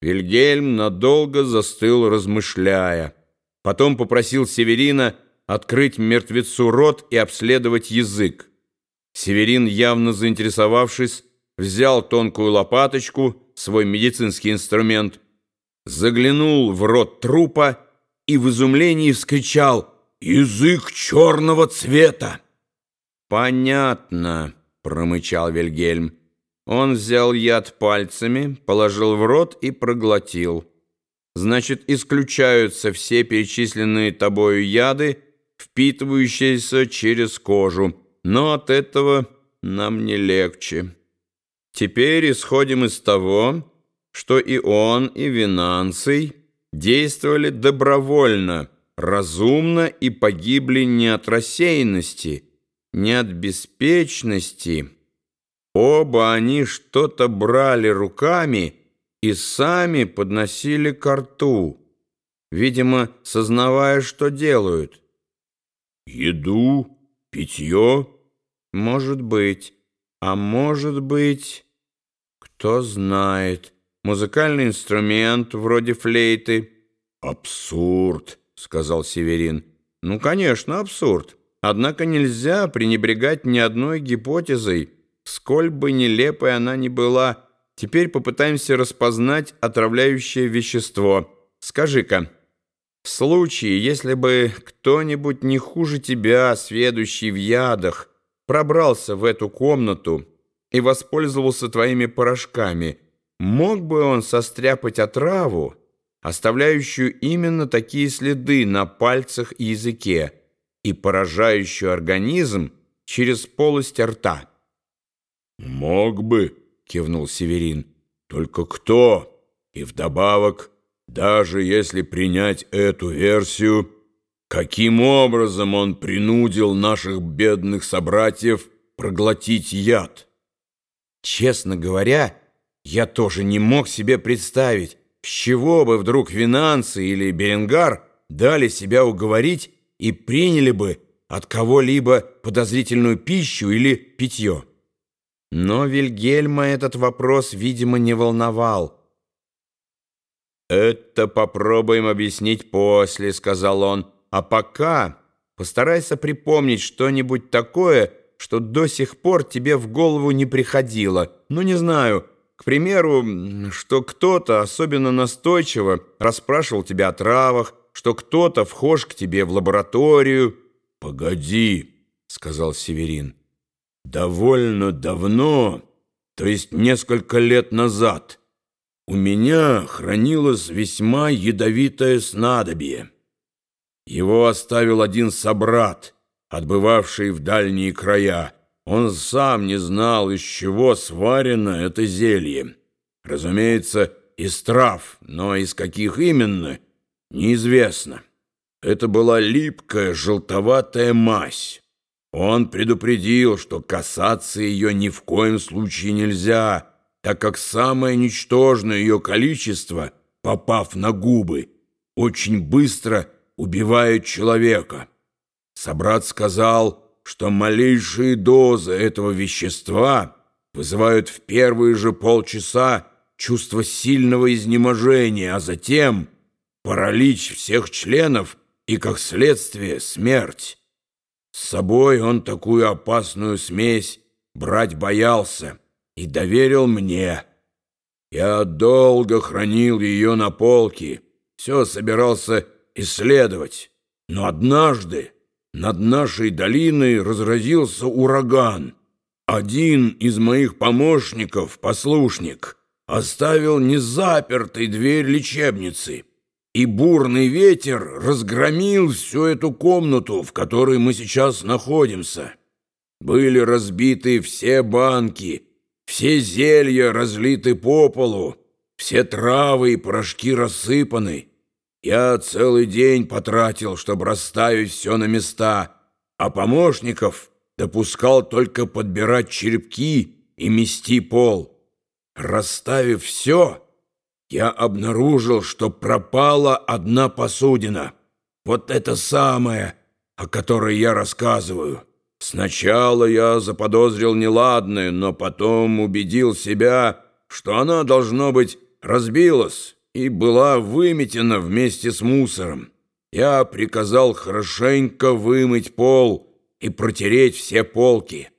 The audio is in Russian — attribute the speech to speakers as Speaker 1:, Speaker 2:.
Speaker 1: Вильгельм надолго застыл, размышляя. Потом попросил Северина открыть мертвецу рот и обследовать язык. Северин, явно заинтересовавшись, взял тонкую лопаточку, свой медицинский инструмент, заглянул в рот трупа и в изумлении вскричал «Язык черного цвета!» «Понятно», — промычал Вильгельм. Он взял яд пальцами, положил в рот и проглотил. Значит, исключаются все перечисленные тобою яды, впитывающиеся через кожу, но от этого нам не легче. Теперь исходим из того, что и он, и Винанций действовали добровольно, разумно и погибли не от рассеянности, не от беспечности, Оба они что-то брали руками и сами подносили к рту, видимо, сознавая, что делают.
Speaker 2: «Еду? Питье?»
Speaker 1: «Может быть. А может быть...» «Кто знает. Музыкальный инструмент вроде флейты».
Speaker 2: «Абсурд», — сказал Северин.
Speaker 1: «Ну, конечно, абсурд. Однако нельзя пренебрегать ни одной гипотезой». Сколь бы нелепой она ни была, теперь попытаемся распознать отравляющее вещество. Скажи-ка, в случае, если бы кто-нибудь не хуже тебя, сведущий в ядах, пробрался в эту комнату и воспользовался твоими порошками, мог бы он состряпать отраву, оставляющую именно такие следы на пальцах и языке и поражающую организм через полость рта?
Speaker 2: «Мог бы», — кивнул Северин, — «только кто? И вдобавок, даже если принять эту версию, каким образом он принудил наших бедных собратьев проглотить яд?»
Speaker 1: «Честно говоря, я тоже не мог себе представить, с чего бы вдруг Винанцы или Беренгар дали себя уговорить и приняли бы от кого-либо подозрительную пищу или питье». Но Вильгельма этот вопрос, видимо, не волновал. «Это попробуем объяснить после», — сказал он. «А пока постарайся припомнить что-нибудь такое, что до сих пор тебе в голову не приходило. Ну, не знаю, к примеру, что кто-то особенно настойчиво расспрашивал тебя о травах, что кто-то вхож к тебе в лабораторию».
Speaker 2: «Погоди», — сказал Северин. Довольно давно, то есть несколько лет назад, у меня хранилось весьма ядовитое снадобье. Его оставил один собрат, отбывавший в дальние края. Он сам не знал, из чего сварено это зелье. Разумеется, из трав, но из каких именно, неизвестно. Это была липкая желтоватая мазь. Он предупредил, что касаться ее ни в коем случае нельзя, так как самое ничтожное ее количество, попав на губы, очень быстро убивает человека. Собрат сказал, что малейшие дозы этого вещества вызывают в первые же полчаса чувство сильного изнеможения, а затем паралич всех членов и, как следствие, смерть. С собой он такую опасную смесь брать боялся и доверил мне. Я долго хранил ее на полке, все собирался исследовать. Но однажды над нашей долиной разразился ураган. Один из моих помощников, послушник, оставил незапертой дверь лечебницы и бурный ветер разгромил всю эту комнату, в которой мы сейчас находимся. Были разбиты все банки, все зелья разлиты по полу, все травы и порошки рассыпаны. Я целый день потратил, чтобы расставить все на места, а помощников допускал только подбирать черепки и мести пол. Расставив все я обнаружил, что пропала одна посудина. Вот это самое, о которой я рассказываю. Сначала я заподозрил неладное, но потом убедил себя, что она, должно быть, разбилась и была выметена вместе с мусором. Я приказал хорошенько вымыть пол и протереть все полки.